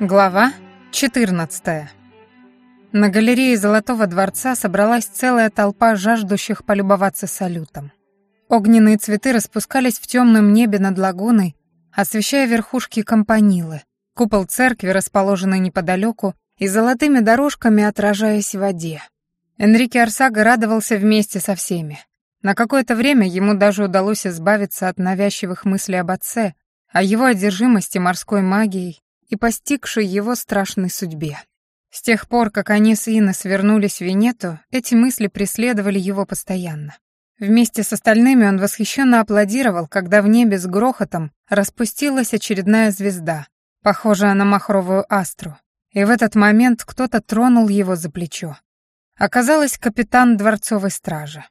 Глава 14. На галерее Золотого дворца собралась целая толпа жаждущих полюбоваться салютом. Огненные цветы распускались в темном небе над лагуной, освещая верхушки кампанилы, купол церкви, расположенный неподалеку, и золотыми дорожками отражаясь в воде. Энрике Арсага радовался вместе со всеми. На какое-то время ему даже удалось избавиться от навязчивых мыслей об отце, о его одержимости морской магией и постигшей его страшной судьбе. С тех пор, как они с Иннес вернулись в Венету, эти мысли преследовали его постоянно. Вместе с остальными он восхищенно аплодировал, когда в небе с грохотом распустилась очередная звезда, похожая на махровую астру. И в этот момент кто-то тронул его за плечо. Оказалось, капитан дворцовой стражи.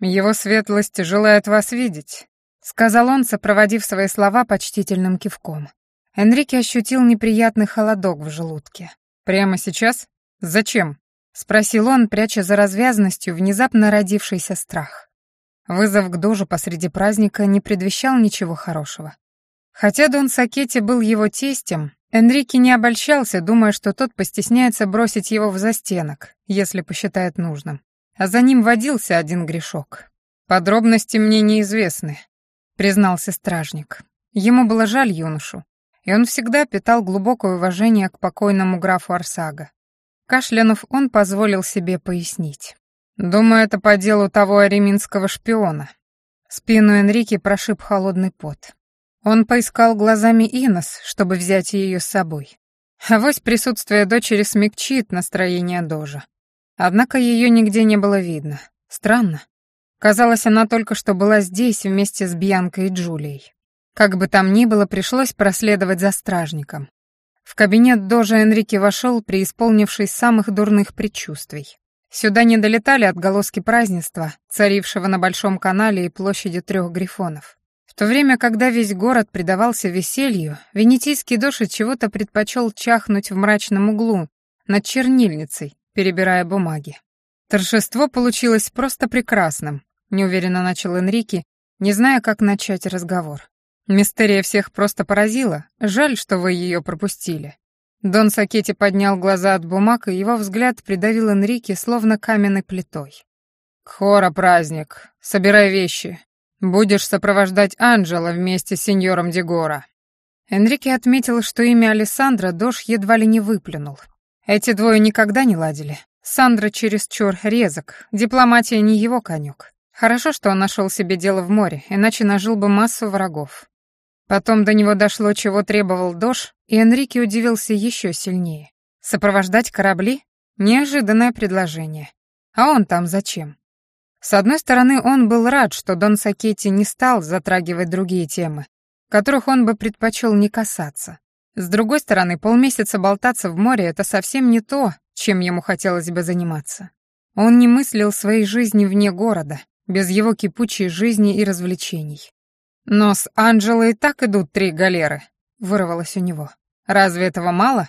«Его светлость желает вас видеть», — сказал он, сопроводив свои слова почтительным кивком. Энрике ощутил неприятный холодок в желудке. «Прямо сейчас? Зачем?» — спросил он, пряча за развязностью внезапно родившийся страх. Вызов к дожу посреди праздника не предвещал ничего хорошего. Хотя Дон Сакетти был его тестем, Энрике не обольщался, думая, что тот постесняется бросить его в застенок, если посчитает нужным. А за ним водился один грешок. «Подробности мне неизвестны», — признался стражник. Ему было жаль юношу, и он всегда питал глубокое уважение к покойному графу Арсага. Кашлянув, он позволил себе пояснить. «Думаю, это по делу того ареминского шпиона». Спину Энрике прошиб холодный пот. Он поискал глазами Инос, чтобы взять ее с собой. Авось присутствие дочери смягчит настроение Дожа. Однако ее нигде не было видно. Странно. Казалось, она только что была здесь вместе с Бьянкой и Джулией. Как бы там ни было, пришлось проследовать за стражником. В кабинет Дожа Энрике вошел, преисполнившись самых дурных предчувствий. Сюда не долетали отголоски празднества, царившего на Большом канале и площади трех грифонов. В то время, когда весь город предавался веселью, венетийский дож чего-то предпочел чахнуть в мрачном углу, над чернильницей, перебирая бумаги. Торжество получилось просто прекрасным, неуверенно начал Энрике, не зная, как начать разговор. Мистерия всех просто поразила. Жаль, что вы ее пропустили. Дон Сакетти поднял глаза от бумаг, и его взгляд придавил Энрике словно каменной плитой. «Хора праздник. Собирай вещи. Будешь сопровождать Анджела вместе с сеньором Дегора». Энрике отметил, что имя Алессандра Дош едва ли не выплюнул. Эти двое никогда не ладили. Сандра чересчур резок, дипломатия не его конек. Хорошо, что он нашел себе дело в море, иначе нажил бы массу врагов. Потом до него дошло, чего требовал Дош, и Энрике удивился еще сильнее. Сопровождать корабли — неожиданное предложение. А он там зачем? С одной стороны, он был рад, что Дон Сакетти не стал затрагивать другие темы, которых он бы предпочел не касаться. С другой стороны, полмесяца болтаться в море — это совсем не то, чем ему хотелось бы заниматься. Он не мыслил своей жизни вне города, без его кипучей жизни и развлечений. «Но с Анджелой и так идут три галеры», — вырвалось у него. «Разве этого мало?»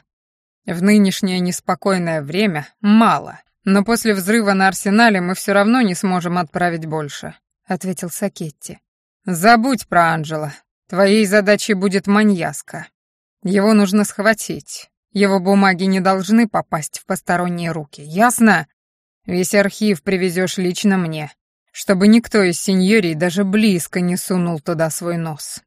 «В нынешнее неспокойное время мало, но после взрыва на арсенале мы все равно не сможем отправить больше», — ответил Сакетти. «Забудь про Анджела. Твоей задачей будет маньяска. Его нужно схватить. Его бумаги не должны попасть в посторонние руки, ясно? Весь архив привезешь лично мне чтобы никто из сеньорий даже близко не сунул туда свой нос.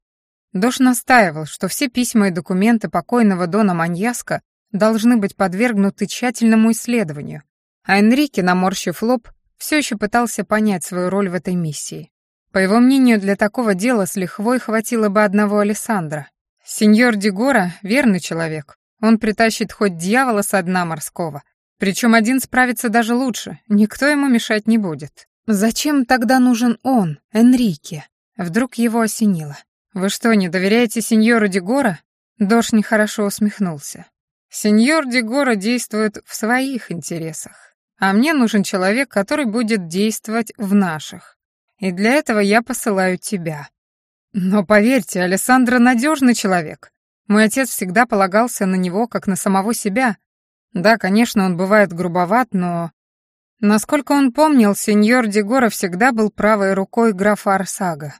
Дош настаивал, что все письма и документы покойного Дона Маньяска должны быть подвергнуты тщательному исследованию, а Энрике, наморщив лоб, все еще пытался понять свою роль в этой миссии. По его мнению, для такого дела с лихвой хватило бы одного Александра. Сеньор Дегора — верный человек. Он притащит хоть дьявола со дна морского. Причем один справится даже лучше, никто ему мешать не будет. Зачем тогда нужен он, Энрике? Вдруг его осенило. Вы что, не доверяете сеньору Дегора? Дош нехорошо усмехнулся. Сеньор Дегора действует в своих интересах, а мне нужен человек, который будет действовать в наших. И для этого я посылаю тебя. Но поверьте, Александра надежный человек. Мой отец всегда полагался на него, как на самого себя. Да, конечно, он бывает грубоват, но Насколько он помнил, сеньор Дегора всегда был правой рукой графа Арсага.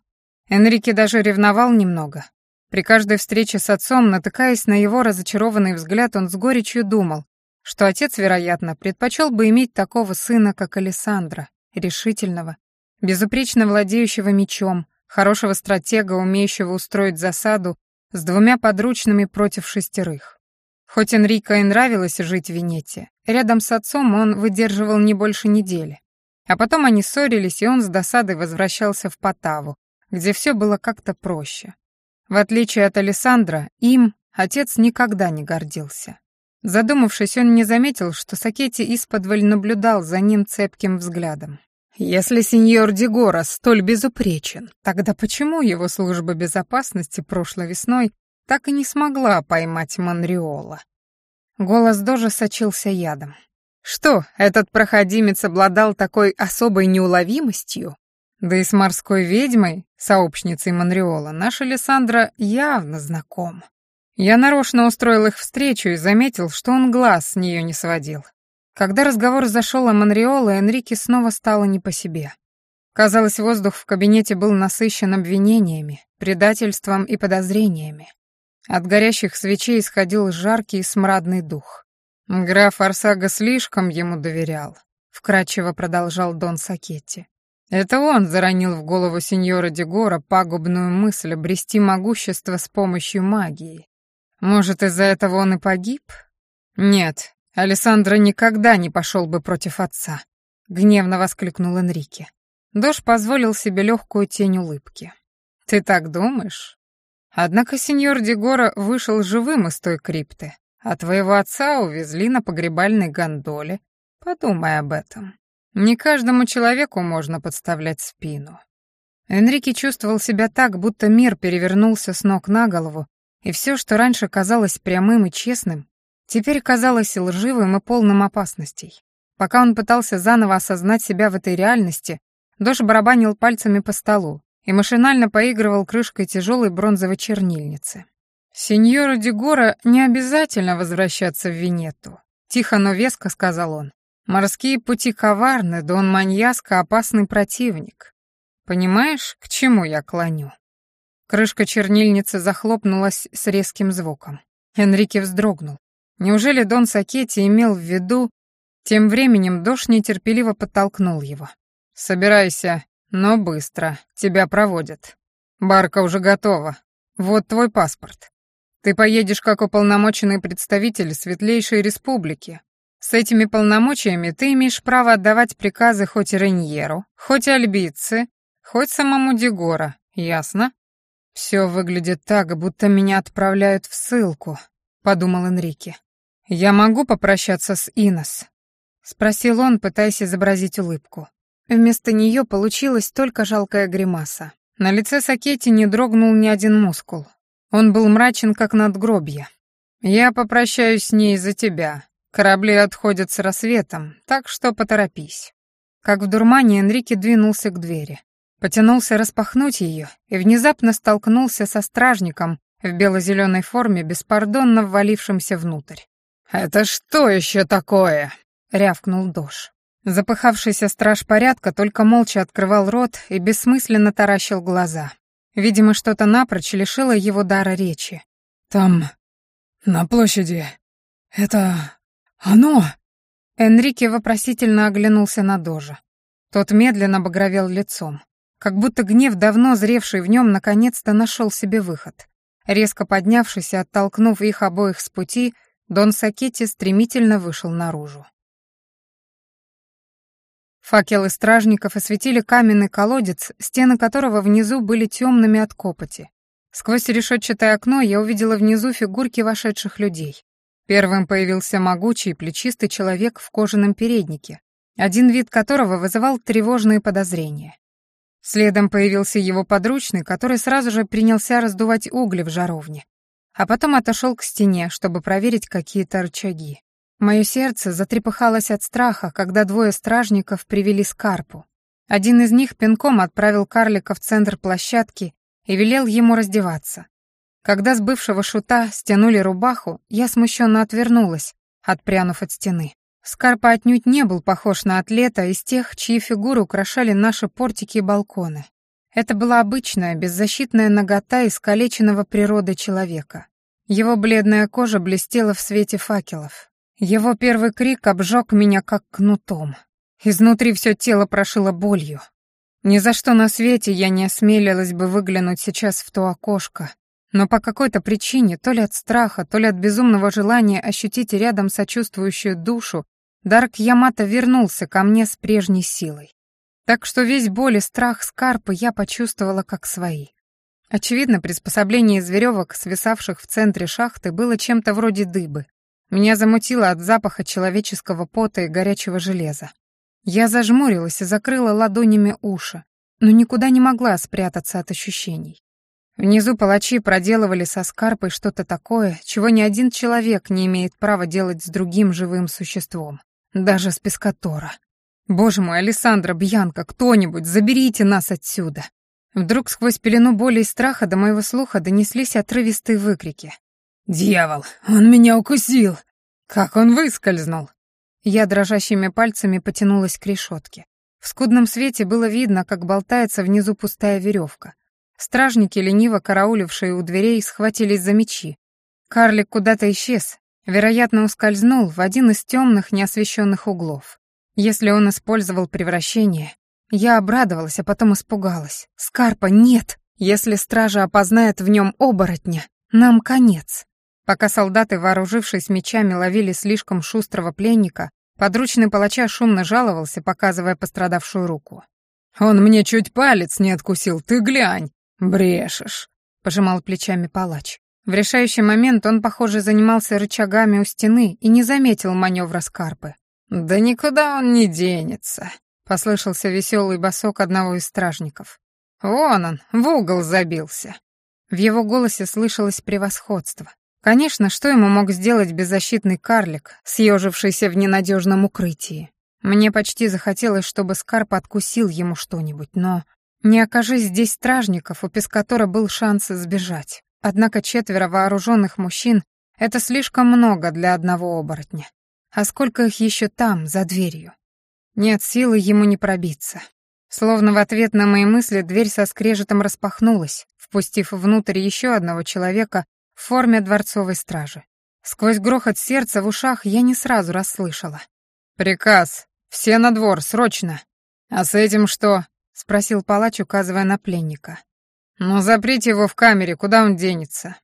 Энрике даже ревновал немного. При каждой встрече с отцом, натыкаясь на его разочарованный взгляд, он с горечью думал, что отец, вероятно, предпочел бы иметь такого сына, как Александра, решительного, безупречно владеющего мечом, хорошего стратега, умеющего устроить засаду с двумя подручными против шестерых. Хоть Энрико и нравилось жить в Венете, рядом с отцом он выдерживал не больше недели. А потом они ссорились, и он с досадой возвращался в Потаву, где все было как-то проще. В отличие от Александра, им отец никогда не гордился. Задумавшись, он не заметил, что Сакетти исподволь наблюдал за ним цепким взглядом. Если сеньор Дегора столь безупречен, тогда почему его служба безопасности прошлой весной так и не смогла поймать Монреола? Голос Дожа сочился ядом. Что, этот проходимец обладал такой особой неуловимостью? Да и с морской ведьмой, сообщницей Монреола, наша Лиссандра явно знаком. Я нарочно устроил их встречу и заметил, что он глаз с нее не сводил. Когда разговор зашел о Монреоле, Энрике снова стало не по себе. Казалось, воздух в кабинете был насыщен обвинениями, предательством и подозрениями. От горящих свечей исходил жаркий и смрадный дух. Граф Арсага слишком ему доверял, вкратчиво продолжал Дон Сакетти. Это он заронил в голову сеньора Дегора пагубную мысль обрести могущество с помощью магии. Может, из-за этого он и погиб? Нет, Александра никогда не пошел бы против отца, гневно воскликнул Энрике. Дош позволил себе легкую тень улыбки. Ты так думаешь? Однако сеньор Дегора вышел живым из той крипты, а твоего отца увезли на погребальной гондоле. Подумай об этом. Не каждому человеку можно подставлять спину. Энрике чувствовал себя так, будто мир перевернулся с ног на голову, и все, что раньше казалось прямым и честным, теперь казалось лживым и полным опасностей. Пока он пытался заново осознать себя в этой реальности, Дош барабанил пальцами по столу и машинально поигрывал крышкой тяжелой бронзовой чернильницы. «Сеньору Дегора не обязательно возвращаться в Венету», — тихо, но веско сказал он. «Морские пути коварны, Дон Маньяско — опасный противник. Понимаешь, к чему я клоню?» Крышка чернильницы захлопнулась с резким звуком. Энрике вздрогнул. Неужели Дон Сакетти имел в виду... Тем временем дождь нетерпеливо подтолкнул его. «Собирайся, но быстро. Тебя проводят. Барка уже готова. Вот твой паспорт. Ты поедешь как уполномоченный представитель Светлейшей Республики. С этими полномочиями ты имеешь право отдавать приказы хоть Реньеру, хоть Альбице, хоть самому Дегора, ясно? Все выглядит так, будто меня отправляют в ссылку, подумал Энрике. «Я могу попрощаться с Инос?» — спросил он, пытаясь изобразить улыбку. Вместо нее получилась только жалкая гримаса. На лице Сакетти не дрогнул ни один мускул. Он был мрачен, как надгробье. «Я попрощаюсь с ней за тебя. Корабли отходят с рассветом, так что поторопись». Как в дурмане Энрике двинулся к двери. Потянулся распахнуть ее и внезапно столкнулся со стражником в бело-зеленой форме, беспардонно ввалившимся внутрь. «Это что еще такое?» — рявкнул Дош. Запыхавшийся страж порядка только молча открывал рот и бессмысленно таращил глаза. Видимо, что-то напрочь лишило его дара речи. «Там, на площади, это... оно?» Энрике вопросительно оглянулся на Дожа. Тот медленно багровел лицом. Как будто гнев, давно зревший в нем, наконец-то нашел себе выход. Резко поднявшись и оттолкнув их обоих с пути, Дон Сакетти стремительно вышел наружу. Факелы стражников осветили каменный колодец, стены которого внизу были темными от копоти. Сквозь решетчатое окно я увидела внизу фигурки вошедших людей. Первым появился могучий плечистый человек в кожаном переднике, один вид которого вызывал тревожные подозрения. Следом появился его подручный, который сразу же принялся раздувать угли в жаровне а потом отошел к стене, чтобы проверить какие-то рычаги. Мое сердце затрепыхалось от страха, когда двое стражников привели Скарпу. Один из них пинком отправил карлика в центр площадки и велел ему раздеваться. Когда с бывшего шута стянули рубаху, я смущенно отвернулась, отпрянув от стены. Скарпа отнюдь не был похож на атлета из тех, чьи фигуры украшали наши портики и балконы. Это была обычная, беззащитная нагота искалеченного природы человека. Его бледная кожа блестела в свете факелов. Его первый крик обжег меня как кнутом. Изнутри все тело прошило болью. Ни за что на свете я не осмелилась бы выглянуть сейчас в то окошко, но по какой-то причине, то ли от страха, то ли от безумного желания ощутить рядом сочувствующую душу, Дарк Ямато вернулся ко мне с прежней силой. Так что весь боль и страх Скарпы я почувствовала как свои. Очевидно, приспособление из веревок, свисавших в центре шахты, было чем-то вроде дыбы. Меня замутило от запаха человеческого пота и горячего железа. Я зажмурилась и закрыла ладонями уши, но никуда не могла спрятаться от ощущений. Внизу палачи проделывали со скарпой что-то такое, чего ни один человек не имеет права делать с другим живым существом, даже с Пескатора. Боже мой, Александра, Бьянка, кто-нибудь, заберите нас отсюда. Вдруг сквозь пелену боли и страха до моего слуха донеслись отрывистые выкрики. «Дьявол, он меня укусил! Как он выскользнул!» Я дрожащими пальцами потянулась к решетке. В скудном свете было видно, как болтается внизу пустая веревка. Стражники, лениво караулившие у дверей, схватились за мечи. Карлик куда-то исчез, вероятно, ускользнул в один из темных неосвещенных углов. Если он использовал превращение, я обрадовалась, а потом испугалась. «Скарпа, нет! Если стража опознает в нем оборотня, нам конец!» Пока солдаты, вооружившись мечами, ловили слишком шустрого пленника, подручный палача шумно жаловался, показывая пострадавшую руку. «Он мне чуть палец не откусил, ты глянь!» «Брешешь», — пожимал плечами палач. В решающий момент он, похоже, занимался рычагами у стены и не заметил маневра Скарпы. «Да никуда он не денется», — послышался веселый босок одного из стражников. «Вон он, в угол забился». В его голосе слышалось превосходство. Конечно, что ему мог сделать беззащитный карлик, съежившийся в ненадежном укрытии? Мне почти захотелось, чтобы Скарп откусил ему что-нибудь, но не окажись здесь стражников, у Пескатора был шанс сбежать. Однако четверо вооруженных мужчин — это слишком много для одного оборотня. А сколько их еще там, за дверью? Нет силы ему не пробиться. Словно в ответ на мои мысли дверь со скрежетом распахнулась, впустив внутрь еще одного человека в форме дворцовой стражи. Сквозь грохот сердца в ушах я не сразу расслышала. «Приказ! Все на двор, срочно! А с этим что?» — спросил палач, указывая на пленника. «Ну, заприте его в камере, куда он денется?»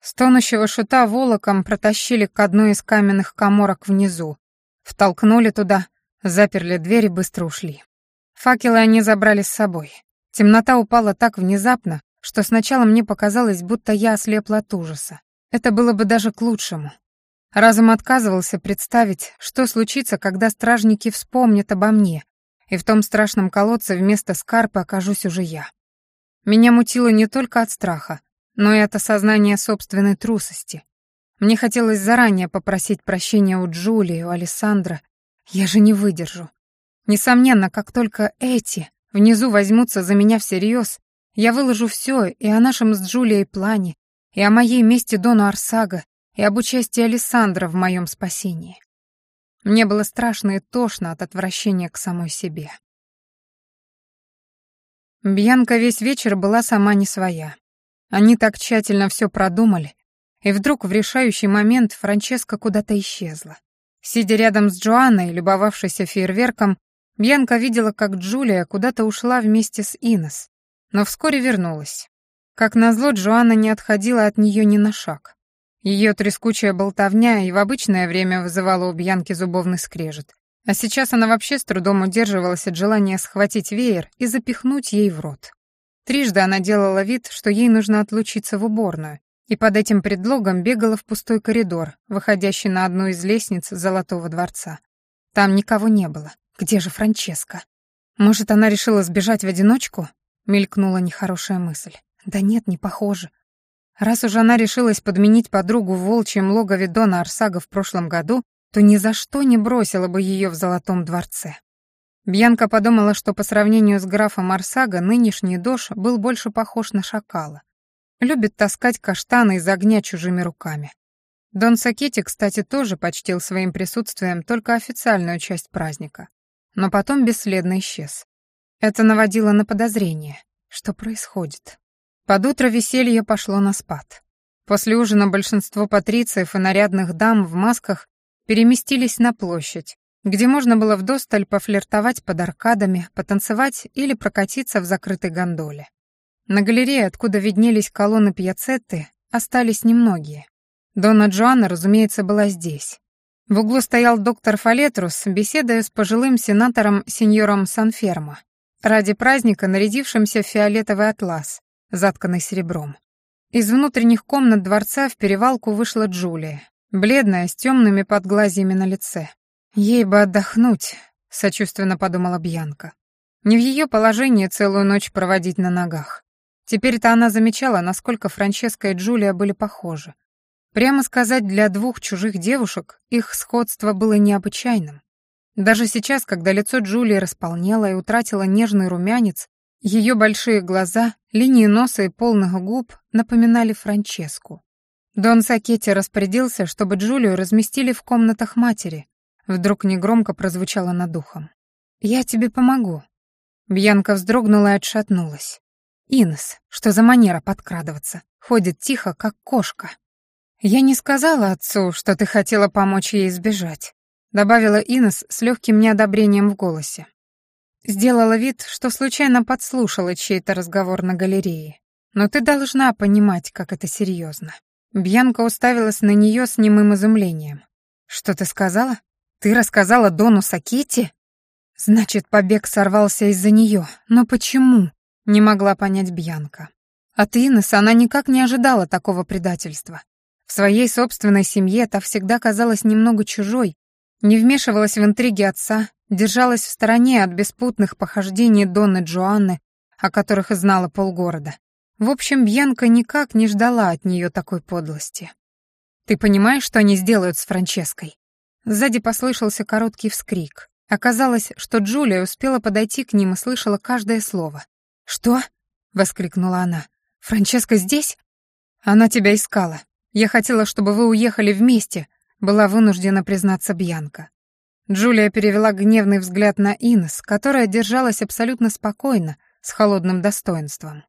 Стонущего шута волоком протащили к одной из каменных коморок внизу, втолкнули туда, заперли дверь и быстро ушли. Факелы они забрали с собой. Темнота упала так внезапно, что сначала мне показалось, будто я ослепла от ужаса. Это было бы даже к лучшему. Разум отказывался представить, что случится, когда стражники вспомнят обо мне и в том страшном колодце вместо скарпы окажусь уже я. Меня мутило не только от страха, но и от осознания собственной трусости. Мне хотелось заранее попросить прощения у Джулии, у Александра. Я же не выдержу. Несомненно, как только эти внизу возьмутся за меня всерьез, я выложу все и о нашем с Джулией плане, и о моей мести Дону Арсага, и об участии Александра в моем спасении. Мне было страшно и тошно от отвращения к самой себе. Бьянка весь вечер была сама не своя. Они так тщательно все продумали, и вдруг в решающий момент Франческа куда-то исчезла. Сидя рядом с Джоанной, любовавшейся фейерверком, Бьянка видела, как Джулия куда-то ушла вместе с Инес, но вскоре вернулась. Как назло, Джоанна не отходила от нее ни на шаг. Ее трескучая болтовня и в обычное время вызывала у Бьянки зубовный скрежет. А сейчас она вообще с трудом удерживалась от желания схватить веер и запихнуть ей в рот. Трижды она делала вид, что ей нужно отлучиться в уборную, и под этим предлогом бегала в пустой коридор, выходящий на одну из лестниц Золотого дворца. Там никого не было. Где же Франческа? Может, она решила сбежать в одиночку? Мелькнула нехорошая мысль. Да нет, не похоже. Раз уж она решилась подменить подругу в волчьем логове Дона Арсага в прошлом году, то ни за что не бросила бы ее в Золотом дворце. Бьянка подумала, что по сравнению с графом Арсага нынешний Дош был больше похож на шакала. Любит таскать каштаны из огня чужими руками. Дон Сакетти, кстати, тоже почтил своим присутствием только официальную часть праздника, но потом бесследно исчез. Это наводило на подозрение. Что происходит? Под утро веселье пошло на спад. После ужина большинство патрициев и нарядных дам в масках переместились на площадь, где можно было вдосталь пофлиртовать под аркадами, потанцевать или прокатиться в закрытой гондоле. На галерее, откуда виднелись колонны пьяцетты, остались немногие. Дона Джоанна, разумеется, была здесь. В углу стоял доктор Фалетрус, беседуя с пожилым сенатором сеньором Санфермо, ради праздника нарядившимся в фиолетовый атлас, затканный серебром. Из внутренних комнат дворца в перевалку вышла Джулия, бледная, с темными подглазьями на лице. «Ей бы отдохнуть», — сочувственно подумала Бьянка. Не в ее положении целую ночь проводить на ногах. Теперь-то она замечала, насколько Франческа и Джулия были похожи. Прямо сказать, для двух чужих девушек их сходство было необычайным. Даже сейчас, когда лицо Джулии располнело и утратило нежный румянец, ее большие глаза, линии носа и полных губ напоминали Франческу. Дон Сакетти распорядился, чтобы Джулию разместили в комнатах матери. Вдруг негромко прозвучало над ухом. «Я тебе помогу». Бьянка вздрогнула и отшатнулась. Инес, что за манера подкрадываться? Ходит тихо, как кошка. «Я не сказала отцу, что ты хотела помочь ей сбежать», добавила Инес с легким неодобрением в голосе. Сделала вид, что случайно подслушала чей-то разговор на галерее. Но ты должна понимать, как это серьезно. Бьянка уставилась на нее с немым изумлением. «Что ты сказала? Ты рассказала Дону Сакетти?» «Значит, побег сорвался из-за нее. Но почему?» Не могла понять Бьянка. От Инес она никак не ожидала такого предательства. В своей собственной семье та всегда казалась немного чужой, не вмешивалась в интриги отца, держалась в стороне от беспутных похождений Донны Джоанны, о которых и знала полгорода. В общем, Бьянка никак не ждала от нее такой подлости. «Ты понимаешь, что они сделают с Франческой?» Сзади послышался короткий вскрик. Оказалось, что Джулия успела подойти к ним и слышала каждое слово. «Что?» — воскликнула она. «Франческа здесь?» «Она тебя искала. Я хотела, чтобы вы уехали вместе», — была вынуждена признаться Бьянка. Джулия перевела гневный взгляд на Инес, которая держалась абсолютно спокойно, с холодным достоинством.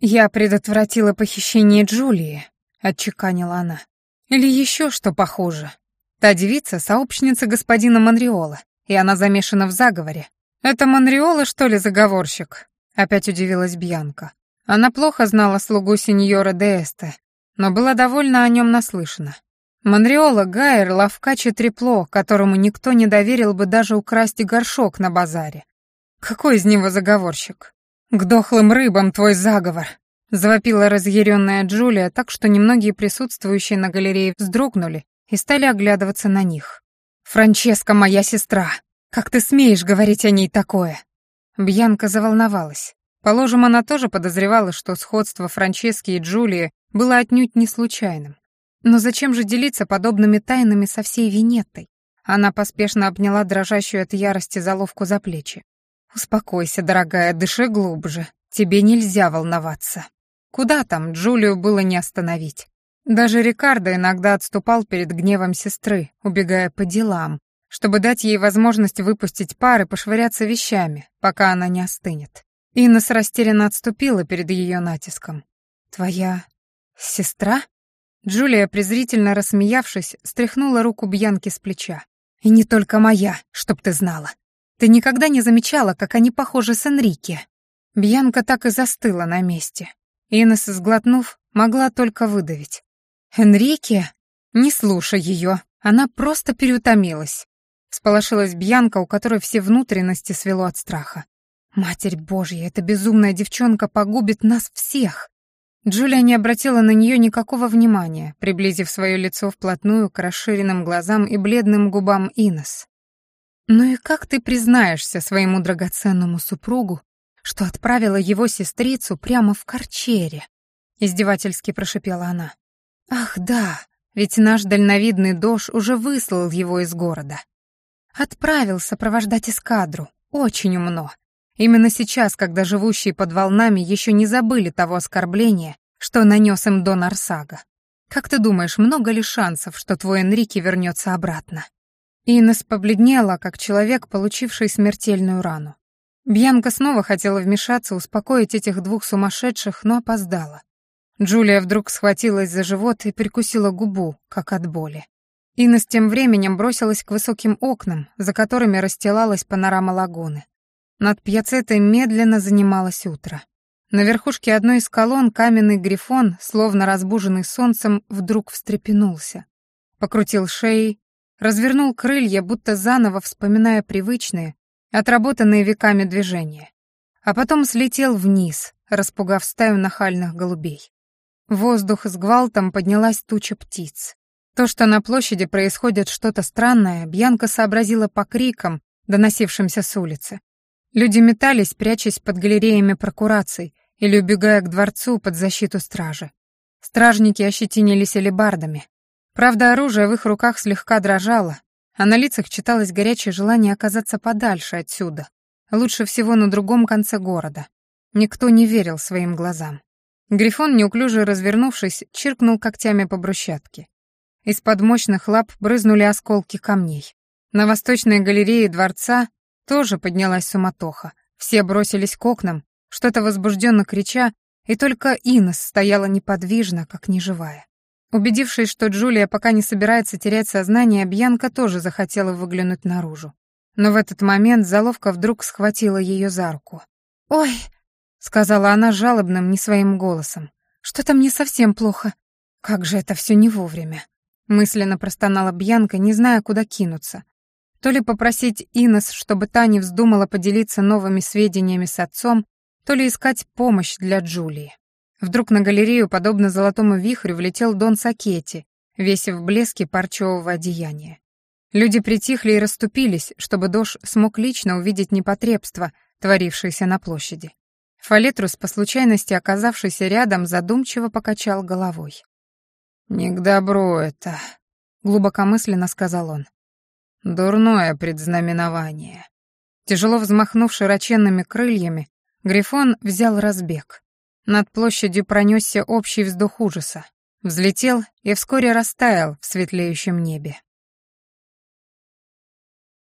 «Я предотвратила похищение Джулии», — отчеканила она. «Или еще что похуже. Та девица — сообщница господина Монреола, и она замешана в заговоре. Это Монреола, что ли, заговорщик?» Опять удивилась Бьянка. Она плохо знала слугу сеньора де Эсте, но была довольно о нем наслышана. Монреола Гайер — ловкач и трепло, которому никто не доверил бы даже украсть горшок на базаре. Какой из него заговорщик? К дохлым рыбам твой заговор! Завопила разъяренная Джулия так, что немногие присутствующие на галерее вздрогнули и стали оглядываться на них. «Франческа моя сестра! Как ты смеешь говорить о ней такое?» Бьянка заволновалась. Положим, она тоже подозревала, что сходство Франчески и Джулии было отнюдь не случайным. Но зачем же делиться подобными тайнами со всей Винеттой? Она поспешно обняла дрожащую от ярости заловку за плечи. «Успокойся, дорогая, дыши глубже. Тебе нельзя волноваться». Куда там, Джулию было не остановить. Даже Рикардо иногда отступал перед гневом сестры, убегая по делам, чтобы дать ей возможность выпустить пар и пошвыряться вещами, пока она не остынет. Инес растерянно отступила перед ее натиском. «Твоя сестра?» Джулия, презрительно рассмеявшись, стряхнула руку Бьянки с плеча. «И не только моя, чтоб ты знала. Ты никогда не замечала, как они похожи с Энрике?» Бьянка так и застыла на месте. Инес, сглотнув, могла только выдавить. «Энрике? Не слушай ее, она просто переутомилась. Сполошилась Бьянка, у которой все внутренности свело от страха. «Матерь Божья, эта безумная девчонка погубит нас всех!» Джулия не обратила на нее никакого внимания, приблизив свое лицо вплотную к расширенным глазам и бледным губам Инес. «Ну и как ты признаешься своему драгоценному супругу, что отправила его сестрицу прямо в Корчере?» — издевательски прошипела она. «Ах да, ведь наш дальновидный Дош уже выслал его из города. Отправил сопровождать эскадру. Очень умно. Именно сейчас, когда живущие под волнами еще не забыли того оскорбления, что нанес им Дон Арсага. Как ты думаешь, много ли шансов, что твой Энрике вернется обратно? Инес побледнела, как человек, получивший смертельную рану. Бьянка снова хотела вмешаться, успокоить этих двух сумасшедших, но опоздала. Джулия вдруг схватилась за живот и прикусила губу, как от боли. Инес тем временем бросилась к высоким окнам, за которыми расстилалась панорама лагуны. Над пьяцетой медленно занималось утро. На верхушке одной из колонн каменный грифон, словно разбуженный солнцем, вдруг встрепенулся. Покрутил шеей, развернул крылья, будто заново вспоминая привычные, отработанные веками движения. А потом слетел вниз, распугав стаю нахальных голубей. В воздух с гвалтом поднялась туча птиц. То, что на площади происходит что-то странное, Бьянка сообразила по крикам, доносившимся с улицы. Люди метались, прячась под галереями прокураций, или убегая к дворцу под защиту стражи. Стражники ощетинились алебардами. Правда, оружие в их руках слегка дрожало, а на лицах читалось горячее желание оказаться подальше отсюда, лучше всего на другом конце города. Никто не верил своим глазам. Грифон, неуклюже развернувшись, чиркнул когтями по брусчатке. Из-под мощных лап брызнули осколки камней. На восточной галерее дворца тоже поднялась суматоха. Все бросились к окнам, что-то возбужденно крича, и только Инес стояла неподвижно, как неживая. Убедившись, что Джулия пока не собирается терять сознание, Бьянка тоже захотела выглянуть наружу. Но в этот момент заловка вдруг схватила ее за руку. «Ой!» — сказала она жалобным, не своим голосом. «Что-то мне совсем плохо. Как же это все не вовремя!» Мысленно простонала Бьянка, не зная, куда кинуться. То ли попросить Инес, чтобы та не вздумала поделиться новыми сведениями с отцом, то ли искать помощь для Джулии. Вдруг на галерею, подобно золотому вихрю, влетел Дон Сакетти, в блеске парчевого одеяния. Люди притихли и расступились, чтобы Дош смог лично увидеть непотребство, творившееся на площади. Фалетрус, по случайности оказавшийся рядом, задумчиво покачал головой. «Не к добру это», — глубокомысленно сказал он. «Дурное предзнаменование». Тяжело взмахнув широченными крыльями, Грифон взял разбег. Над площадью пронесся общий вздох ужаса. Взлетел и вскоре растаял в светлеющем небе.